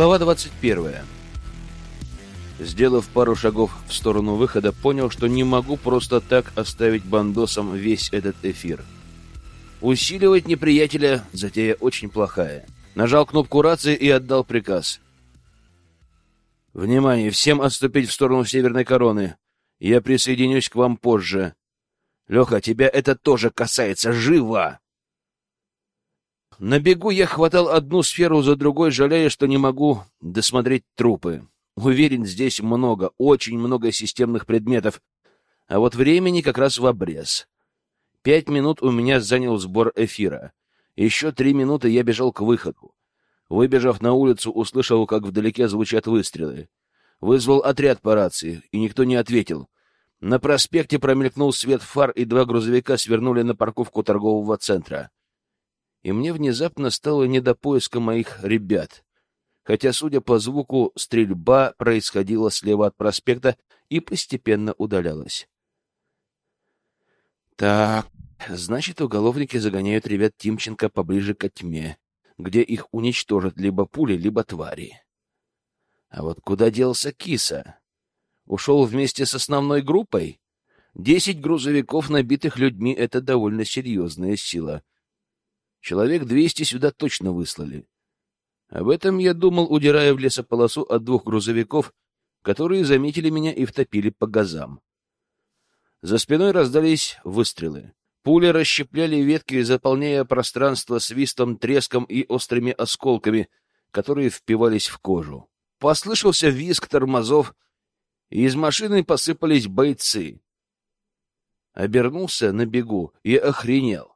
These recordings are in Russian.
Глава 21. Сделав пару шагов в сторону выхода, понял, что не могу просто так оставить бандосом весь этот эфир. Усиливать неприятеля — затея очень плохая. Нажал кнопку рации и отдал приказ. «Внимание! Всем отступить в сторону Северной Короны. Я присоединюсь к вам позже. Леха, тебя это тоже касается. Живо!» На бегу я хватал одну сферу за другой, жалея, что не могу досмотреть трупы. Уверен, здесь много, очень много системных предметов. А вот времени как раз в обрез. Пять минут у меня занял сбор эфира. Еще три минуты я бежал к выходу. Выбежав на улицу, услышал, как вдалеке звучат выстрелы. Вызвал отряд по рации, и никто не ответил. На проспекте промелькнул свет фар, и два грузовика свернули на парковку торгового центра. И мне внезапно стало не до поиска моих ребят. Хотя, судя по звуку, стрельба происходила слева от проспекта и постепенно удалялась. Так, значит, уголовники загоняют ребят Тимченко поближе к тьме, где их уничтожат либо пули, либо твари. А вот куда делся киса? Ушел вместе с основной группой? Десять грузовиков, набитых людьми, — это довольно серьезная сила. Человек двести сюда точно выслали. Об этом я думал, удирая в лесополосу от двух грузовиков, которые заметили меня и втопили по газам. За спиной раздались выстрелы. Пули расщепляли ветки, заполняя пространство свистом, треском и острыми осколками, которые впивались в кожу. Послышался визг тормозов, и из машины посыпались бойцы. Обернулся на бегу и охренел.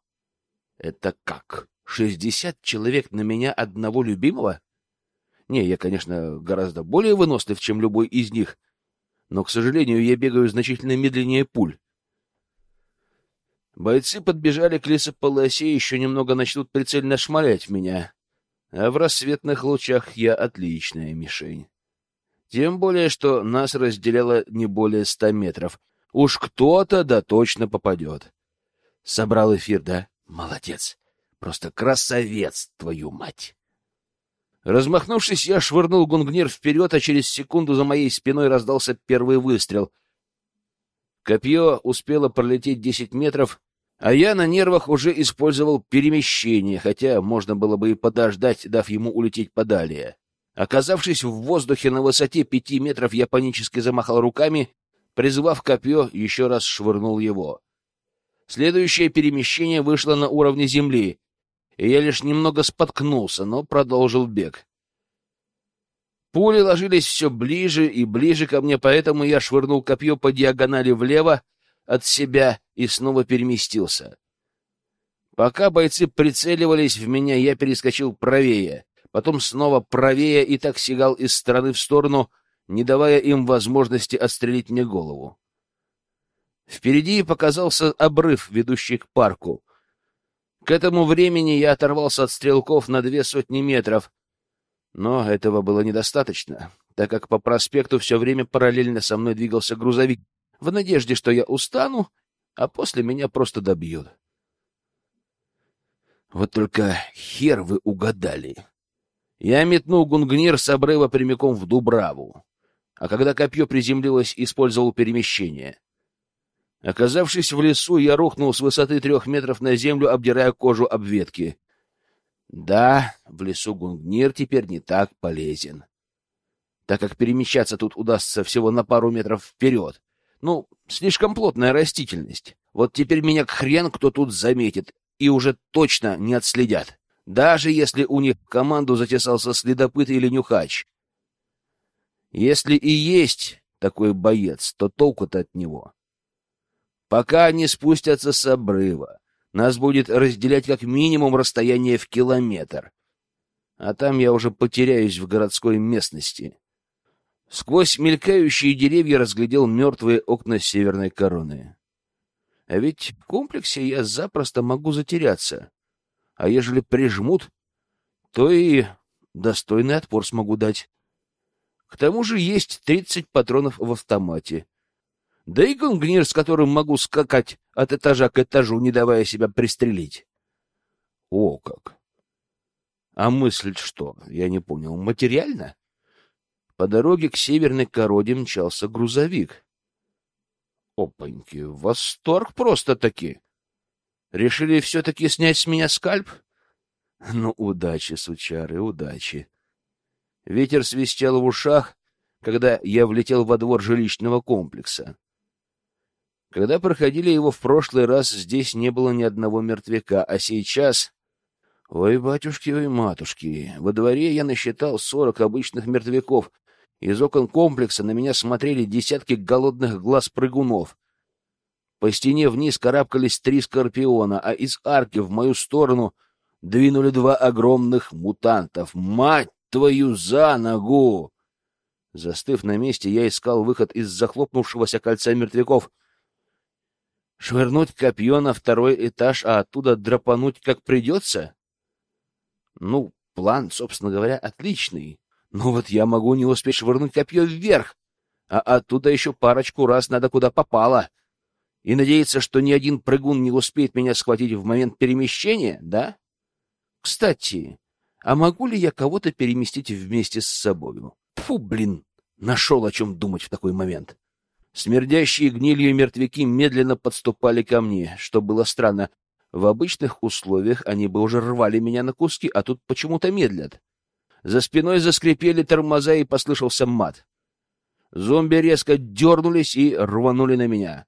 Это как? Шестьдесят человек на меня одного любимого? Не, я, конечно, гораздо более вынослив, чем любой из них, но, к сожалению, я бегаю значительно медленнее пуль. Бойцы подбежали к лесополосе, еще немного начнут прицельно шмалять меня, а в рассветных лучах я отличная мишень. Тем более, что нас разделяло не более ста метров. Уж кто-то да точно попадет. Собрал эфир, да? Молодец. Просто красавец, твою мать. Размахнувшись, я швырнул гунгнир вперед, а через секунду за моей спиной раздался первый выстрел. Копье успело пролететь десять метров, а я на нервах уже использовал перемещение, хотя можно было бы и подождать, дав ему улететь подалее. Оказавшись в воздухе на высоте пяти метров, я панически замахал руками, призвав копье, еще раз швырнул его. Следующее перемещение вышло на уровне земли, и я лишь немного споткнулся, но продолжил бег. Пули ложились все ближе и ближе ко мне, поэтому я швырнул копье по диагонали влево от себя и снова переместился. Пока бойцы прицеливались в меня, я перескочил правее, потом снова правее и так сигал из стороны в сторону, не давая им возможности отстрелить мне голову. Впереди показался обрыв, ведущий к парку. К этому времени я оторвался от стрелков на две сотни метров, но этого было недостаточно, так как по проспекту все время параллельно со мной двигался грузовик, в надежде, что я устану, а после меня просто добьют. Вот только хер вы угадали. Я метнул гунгнир с обрыва прямиком в Дубраву, а когда копье приземлилось, использовал перемещение. Оказавшись в лесу, я рухнул с высоты трех метров на землю, обдирая кожу об ветки. Да, в лесу гунгнир теперь не так полезен, так как перемещаться тут удастся всего на пару метров вперед. Ну, слишком плотная растительность. Вот теперь меня к хрен кто тут заметит, и уже точно не отследят, даже если у них в команду затесался следопыт или нюхач. Если и есть такой боец, то толку-то от него Пока они спустятся с обрыва, нас будет разделять как минимум расстояние в километр. А там я уже потеряюсь в городской местности. Сквозь мелькающие деревья разглядел мертвые окна северной короны. А ведь в комплексе я запросто могу затеряться. А ежели прижмут, то и достойный отпор смогу дать. К тому же есть тридцать патронов в автомате. Да и гунгнир, с которым могу скакать от этажа к этажу, не давая себя пристрелить. О как! А мысль что? Я не понял. Материально? По дороге к северной короде мчался грузовик. Опаньки, восторг просто-таки. Решили все-таки снять с меня скальп? Ну, удачи, сучары, удачи. Ветер свистел в ушах, когда я влетел во двор жилищного комплекса. Когда проходили его в прошлый раз, здесь не было ни одного мертвяка, а сейчас... Ой, батюшки, ой, матушки, во дворе я насчитал сорок обычных мертвяков. Из окон комплекса на меня смотрели десятки голодных глаз прыгунов. По стене вниз карабкались три скорпиона, а из арки в мою сторону двинули два огромных мутантов. Мать твою за ногу! Застыв на месте, я искал выход из захлопнувшегося кольца мертвяков. Швырнуть копье на второй этаж, а оттуда драпануть как придется? Ну, план, собственно говоря, отличный. Но вот я могу не успеть швырнуть копье вверх, а оттуда еще парочку раз надо куда попало и надеяться, что ни один прыгун не успеет меня схватить в момент перемещения, да? Кстати, а могу ли я кого-то переместить вместе с собою? Фу, блин, нашел о чем думать в такой момент. Смердящие гнилью мертвяки медленно подступали ко мне, что было странно. В обычных условиях они бы уже рвали меня на куски, а тут почему-то медлят. За спиной заскрипели тормоза и послышался мат. Зомби резко дернулись и рванули на меня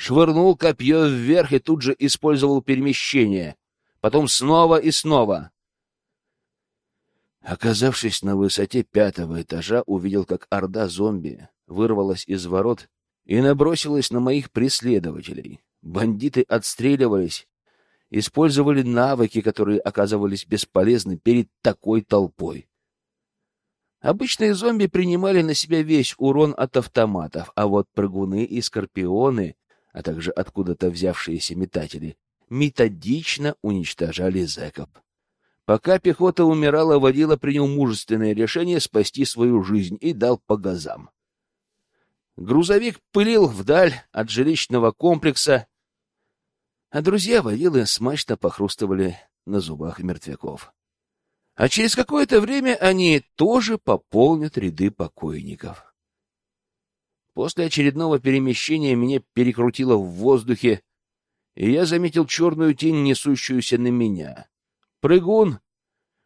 швырнул копье вверх и тут же использовал перемещение. Потом снова и снова. Оказавшись на высоте пятого этажа, увидел, как орда зомби вырвалась из ворот и набросилась на моих преследователей. Бандиты отстреливались, использовали навыки, которые оказывались бесполезны перед такой толпой. Обычные зомби принимали на себя весь урон от автоматов, а вот прыгуны и скорпионы а также откуда-то взявшиеся метатели, методично уничтожали зэков. Пока пехота умирала, водила принял мужественное решение спасти свою жизнь и дал по газам. Грузовик пылил вдаль от жилищного комплекса, а друзья водилы смачно похрустывали на зубах мертвяков. А через какое-то время они тоже пополнят ряды покойников. После очередного перемещения меня перекрутило в воздухе, и я заметил черную тень, несущуюся на меня. Прыгун,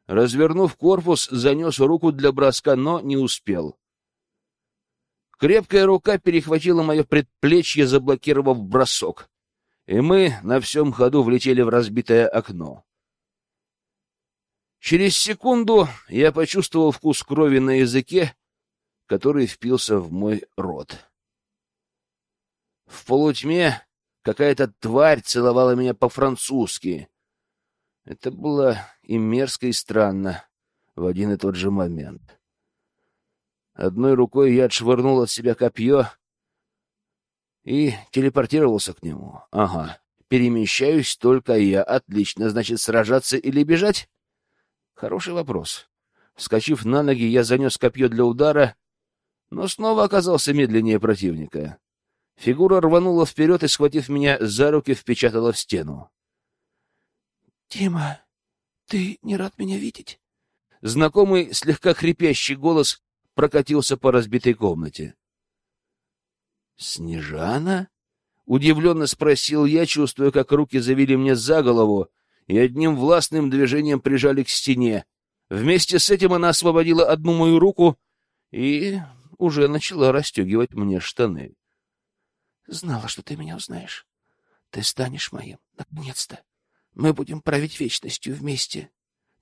развернув корпус, занес руку для броска, но не успел. Крепкая рука перехватила мое предплечье, заблокировав бросок, и мы на всем ходу влетели в разбитое окно. Через секунду я почувствовал вкус крови на языке который впился в мой рот. В полутьме какая-то тварь целовала меня по-французски. Это было и мерзко, и странно в один и тот же момент. Одной рукой я отшвырнул от себя копье и телепортировался к нему. Ага, перемещаюсь только я. Отлично, значит, сражаться или бежать? Хороший вопрос. Вскочив на ноги, я занес копье для удара но снова оказался медленнее противника. Фигура рванула вперед и, схватив меня за руки, впечатала в стену. — Дима, ты не рад меня видеть? Знакомый, слегка хрипящий голос прокатился по разбитой комнате. — Снежана? — удивленно спросил я, чувствуя, как руки завели мне за голову и одним властным движением прижали к стене. Вместе с этим она освободила одну мою руку и уже начала расстегивать мне штаны. — Знала, что ты меня узнаешь. Ты станешь моим, наконец-то. Мы будем править вечностью вместе.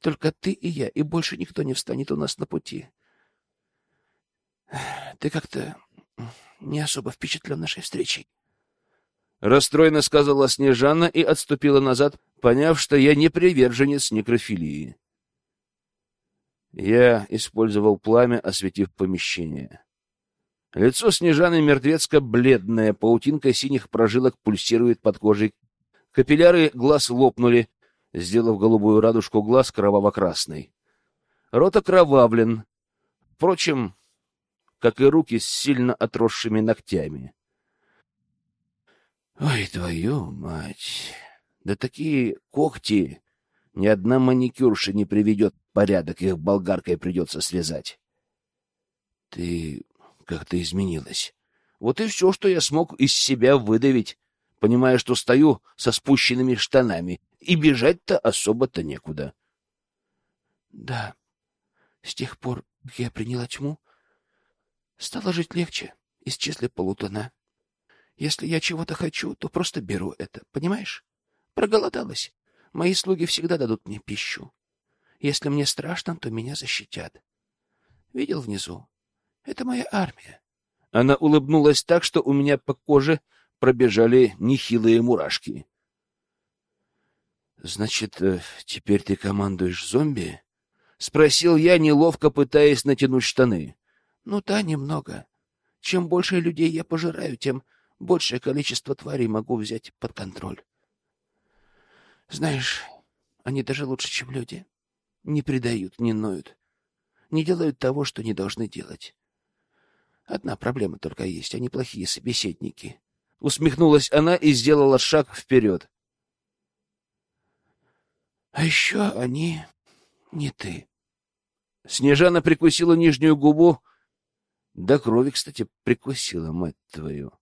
Только ты и я, и больше никто не встанет у нас на пути. Ты как-то не особо впечатлен нашей встречей. Расстроенно сказала Снежана и отступила назад, поняв, что я не приверженец некрофилии. Я использовал пламя, осветив помещение. Лицо Снежаны мертвецко-бледное, паутинка синих прожилок пульсирует под кожей. Капилляры глаз лопнули, сделав голубую радужку глаз кроваво-красной. Рот окровавлен, впрочем, как и руки с сильно отросшими ногтями. Ой, твою мать! Да такие когти Ни одна маникюрша не приведет порядок, их болгаркой придется связать. Ты как-то изменилась. Вот и все, что я смог из себя выдавить, понимая, что стою со спущенными штанами, и бежать-то особо-то некуда. Да, с тех пор, как я приняла тьму, стало жить легче, исчезли полутона. Если я чего-то хочу, то просто беру это, понимаешь? Проголодалась. Мои слуги всегда дадут мне пищу. Если мне страшно, то меня защитят. Видел внизу? Это моя армия. Она улыбнулась так, что у меня по коже пробежали нехилые мурашки. Значит, э, теперь ты командуешь зомби? спросил я, неловко пытаясь натянуть штаны. Ну да, немного. Чем больше людей я пожираю, тем большее количество тварей могу взять под контроль. Знаешь, они даже лучше, чем люди. Не предают, не ноют, не делают того, что не должны делать. Одна проблема только есть — они плохие собеседники. Усмехнулась она и сделала шаг вперед. А еще они не ты. Снежана прикусила нижнюю губу. До крови, кстати, прикусила, мать твою.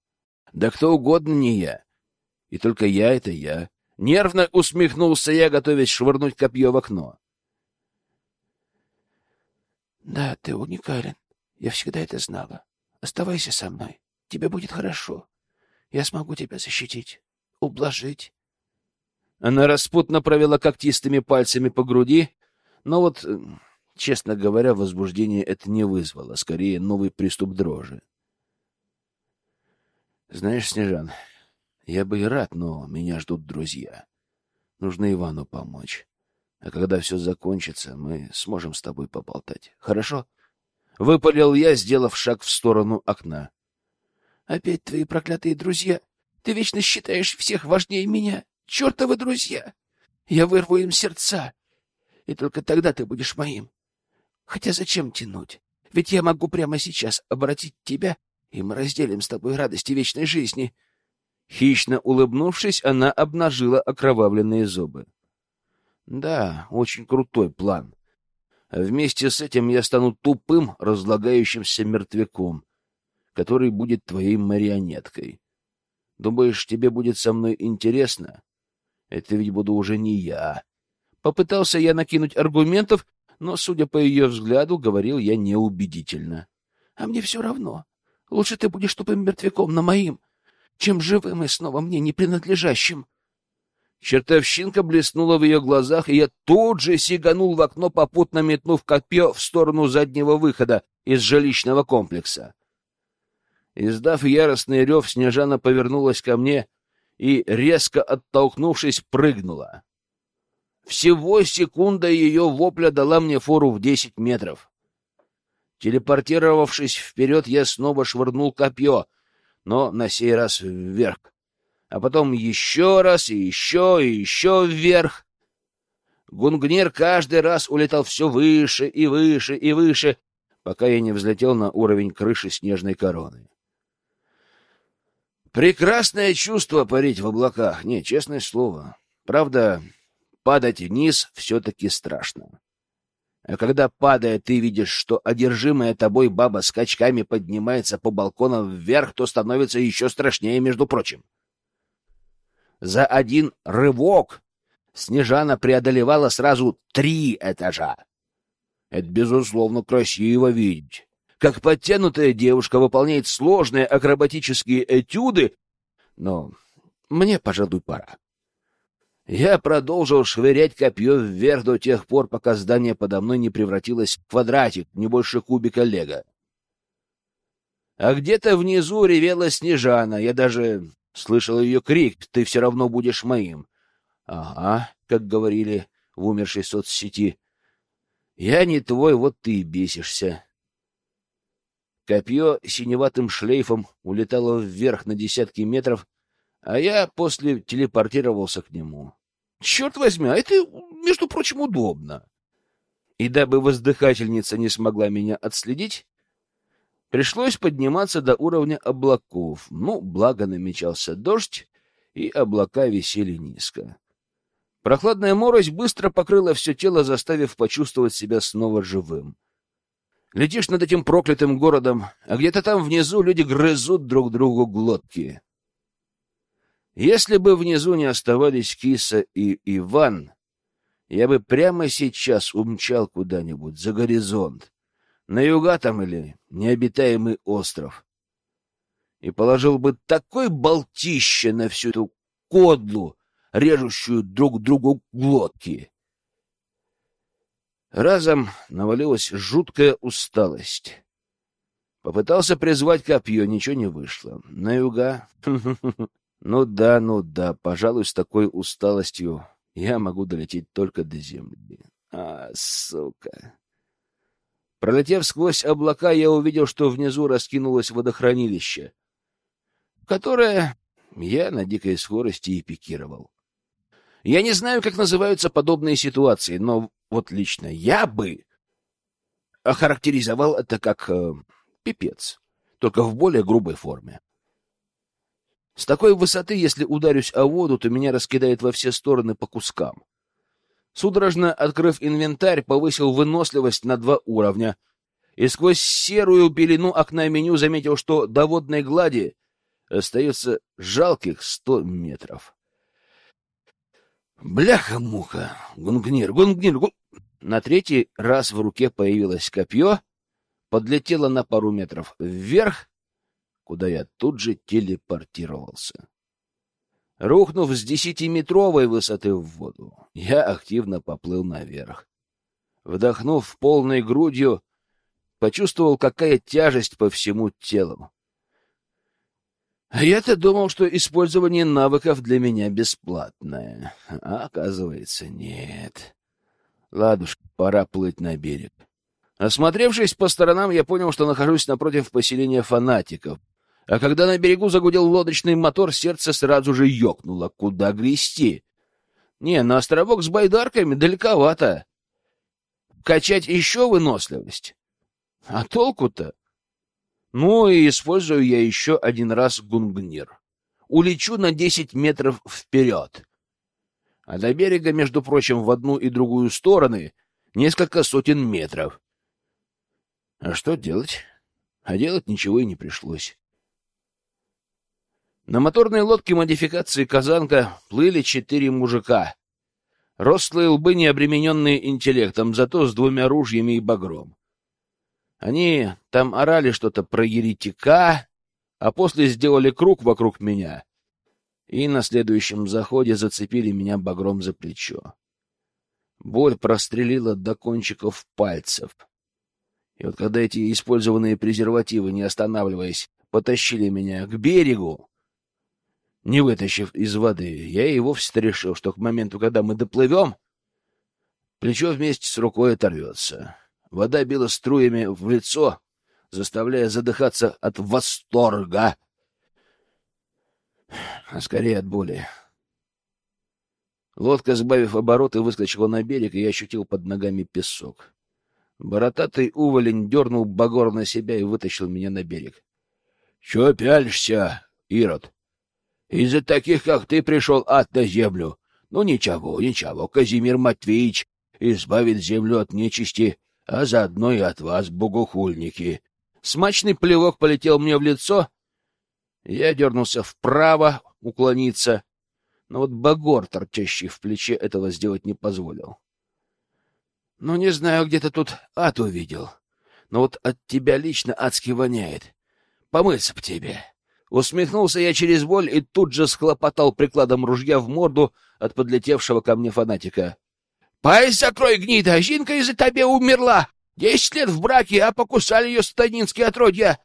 Да кто угодно не я. И только я — это я. Нервно усмехнулся я, готовясь швырнуть копье в окно. Да, ты уникален. Я всегда это знала. Оставайся со мной. Тебе будет хорошо. Я смогу тебя защитить, ублажить. Она распутно провела когтистыми пальцами по груди, но вот, э, честно говоря, возбуждение это не вызвало, скорее новый приступ дрожи. Знаешь, Снежан, я бы и рад, но меня ждут друзья. Нужно Ивану помочь. А когда все закончится, мы сможем с тобой поболтать. Хорошо? Выпалил я, сделав шаг в сторону окна. Опять твои проклятые друзья. Ты вечно считаешь всех важнее меня. Чертовы друзья! Я вырву им сердца. И только тогда ты будешь моим. Хотя зачем тянуть? Ведь я могу прямо сейчас обратить тебя, и мы разделим с тобой радости вечной жизни. — Хищно улыбнувшись, она обнажила окровавленные зубы. Да, очень крутой план. вместе с этим я стану тупым, разлагающимся мертвяком, который будет твоей марионеткой. Думаешь, тебе будет со мной интересно? Это ведь буду уже не я. Попытался я накинуть аргументов, но, судя по ее взгляду, говорил я неубедительно. — А мне все равно. Лучше ты будешь тупым мертвяком, на моим чем живым и снова мне не принадлежащим. Чертовщинка блеснула в ее глазах, и я тут же сиганул в окно, попутно метнув копье в сторону заднего выхода из жилищного комплекса. Издав яростный рев, Снежана повернулась ко мне и, резко оттолкнувшись, прыгнула. Всего секунда ее вопля дала мне фору в десять метров. Телепортировавшись вперед, я снова швырнул копье — но на сей раз вверх. А потом еще раз, и еще, и еще вверх. Гунгнер каждый раз улетал все выше и выше и выше, пока я не взлетел на уровень крыши снежной короны. Прекрасное чувство парить в облаках, не, честное слово. Правда, падать вниз все-таки страшно. А когда, падая, ты видишь, что одержимая тобой баба скачками поднимается по балконам вверх, то становится еще страшнее, между прочим. За один рывок Снежана преодолевала сразу три этажа. Это, безусловно, красиво видеть. Как подтянутая девушка выполняет сложные акробатические этюды, но мне, пожалуй, пора. Я продолжил швырять копье вверх до тех пор, пока здание подо мной не превратилось в квадратик, не больше кубика лего. А где-то внизу ревела Снежана. Я даже слышал ее крик «Ты все равно будешь моим». Ага, как говорили в умершей соцсети. Я не твой, вот ты и бесишься. Копье синеватым шлейфом улетало вверх на десятки метров, а я после телепортировался к нему. Черт возьми, а это, между прочим, удобно. И дабы воздыхательница не смогла меня отследить, пришлось подниматься до уровня облаков. Ну, благо намечался дождь, и облака висели низко. Прохладная морось быстро покрыла все тело, заставив почувствовать себя снова живым. Летишь над этим проклятым городом, а где-то там внизу люди грызут друг другу глотки. Если бы внизу не оставались Киса и Иван, я бы прямо сейчас умчал куда-нибудь за горизонт, на юга там или необитаемый остров, и положил бы такой болтище на всю эту кодлу, режущую друг другу глотки. Разом навалилась жуткая усталость. Попытался призвать копье, ничего не вышло. На юга? Ну да, ну да, пожалуй, с такой усталостью я могу долететь только до земли. А, сука. Пролетев сквозь облака, я увидел, что внизу раскинулось водохранилище, которое я на дикой скорости и пикировал. Я не знаю, как называются подобные ситуации, но вот лично я бы охарактеризовал это как э, пипец, только в более грубой форме. С такой высоты, если ударюсь о воду, то меня раскидает во все стороны по кускам. Судорожно открыв инвентарь, повысил выносливость на два уровня и сквозь серую пелену окна меню заметил, что до водной глади остается жалких сто метров. Бляха-муха! Гунгнир, гунгнир, гун... На третий раз в руке появилось копье, подлетело на пару метров вверх, куда я тут же телепортировался. Рухнув с десятиметровой высоты в воду, я активно поплыл наверх. Вдохнув полной грудью, почувствовал, какая тяжесть по всему телу. А я-то думал, что использование навыков для меня бесплатное. А оказывается, нет. Ладушка, пора плыть на берег. Осмотревшись по сторонам, я понял, что нахожусь напротив поселения фанатиков. А когда на берегу загудел лодочный мотор, сердце сразу же ёкнуло. Куда грести? Не, на островок с байдарками далековато. Качать еще выносливость? А толку-то? Ну и использую я еще один раз гунгнир. Улечу на десять метров вперед. А до берега, между прочим, в одну и другую стороны несколько сотен метров. А что делать? А делать ничего и не пришлось. На моторной лодке модификации «Казанка» плыли четыре мужика. Рослые лбы, не обремененные интеллектом, зато с двумя ружьями и багром. Они там орали что-то про еретика, а после сделали круг вокруг меня и на следующем заходе зацепили меня багром за плечо. Боль прострелила до кончиков пальцев. И вот когда эти использованные презервативы, не останавливаясь, потащили меня к берегу, не вытащив из воды, я и вовсе решил, что к моменту, когда мы доплывем, плечо вместе с рукой оторвется. Вода била струями в лицо, заставляя задыхаться от восторга, а скорее от боли. Лодка, сбавив обороты, выскочила на берег, и я ощутил под ногами песок. Боротатый уволень дернул багор на себя и вытащил меня на берег. — Чего пялишься, Ирод? Из-за таких, как ты, пришел ад на землю. Ну, ничего, ничего, Казимир Матвеевич избавит землю от нечисти, а заодно и от вас, богохульники. Смачный плевок полетел мне в лицо. Я дернулся вправо, уклониться, но вот багор, торчащий в плече, этого сделать не позволил. Ну, не знаю, где ты тут ад увидел, но вот от тебя лично адски воняет. Помыться б тебе. Усмехнулся я через боль и тут же схлопотал прикладом ружья в морду от подлетевшего ко мне фанатика. Пасть закрой, гнида, жинка из-за тебя умерла. Десять лет в браке, а покусали ее сатанинские отродья.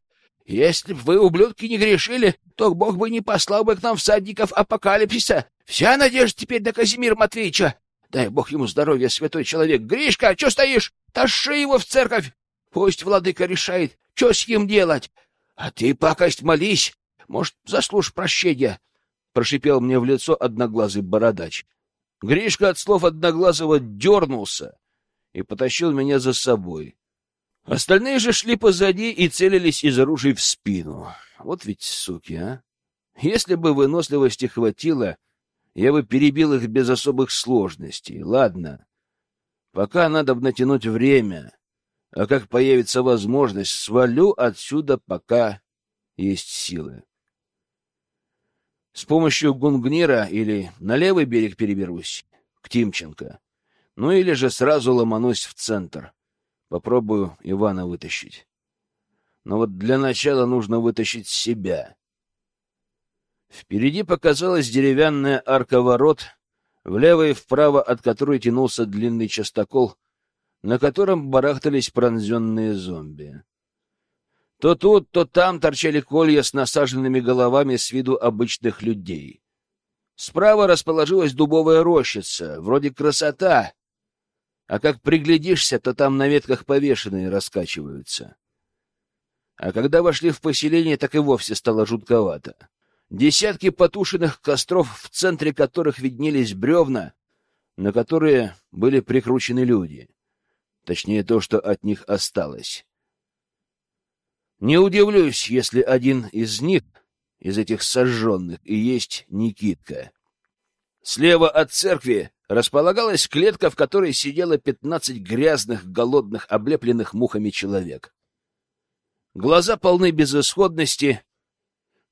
Если б вы, ублюдки, не грешили, то Бог бы не послал бы к нам всадников апокалипсиса. Вся надежда теперь до Казимира Матвеевича. Дай Бог ему здоровья, святой человек. Гришка, что стоишь? Тащи его в церковь. Пусть владыка решает, что с ним делать. А ты, пакость, молись. Может, заслужишь прощения. Прошипел мне в лицо одноглазый бородач. Гришка от слов Одноглазого дернулся и потащил меня за собой. Остальные же шли позади и целились из оружия в спину. Вот ведь суки, а! Если бы выносливости хватило, я бы перебил их без особых сложностей. Ладно, пока надо натянуть время, а как появится возможность, свалю отсюда, пока есть силы. С помощью Гунгнира или на левый берег переберусь, к Тимченко. Ну или же сразу ломанусь в центр. Попробую Ивана вытащить. Но вот для начала нужно вытащить себя. Впереди показалась деревянная арка ворот, влево и вправо от которой тянулся длинный частокол, на котором барахтались пронзенные зомби. То тут, то там торчали колья с насаженными головами с виду обычных людей. Справа расположилась дубовая рощица, вроде красота, а как приглядишься, то там на ветках повешенные раскачиваются. А когда вошли в поселение, так и вовсе стало жутковато. Десятки потушенных костров, в центре которых виднелись бревна, на которые были прикручены люди. Точнее, то, что от них осталось. Не удивлюсь, если один из них, из этих сожженных, и есть Никитка. Слева от церкви располагалась клетка, в которой сидело пятнадцать грязных, голодных, облепленных мухами человек. Глаза полны безысходности,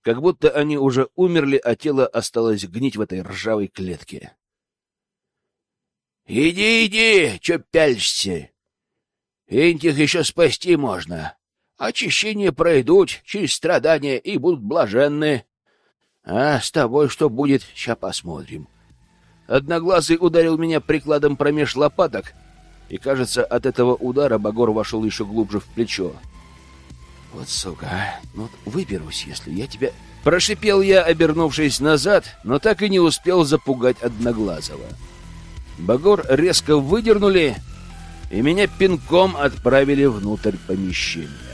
как будто они уже умерли, а тело осталось гнить в этой ржавой клетке. — Иди, иди, чё пяльшься? Этих еще спасти можно. Очищение пройдут через страдания и будут блаженны. А с тобой что будет, ща посмотрим. Одноглазый ударил меня прикладом промеж лопаток, и, кажется, от этого удара Багор вошел еще глубже в плечо. Вот сука, а! ну выберусь, если я тебя... Прошипел я, обернувшись назад, но так и не успел запугать Одноглазого. Багор резко выдернули, и меня пинком отправили внутрь помещения.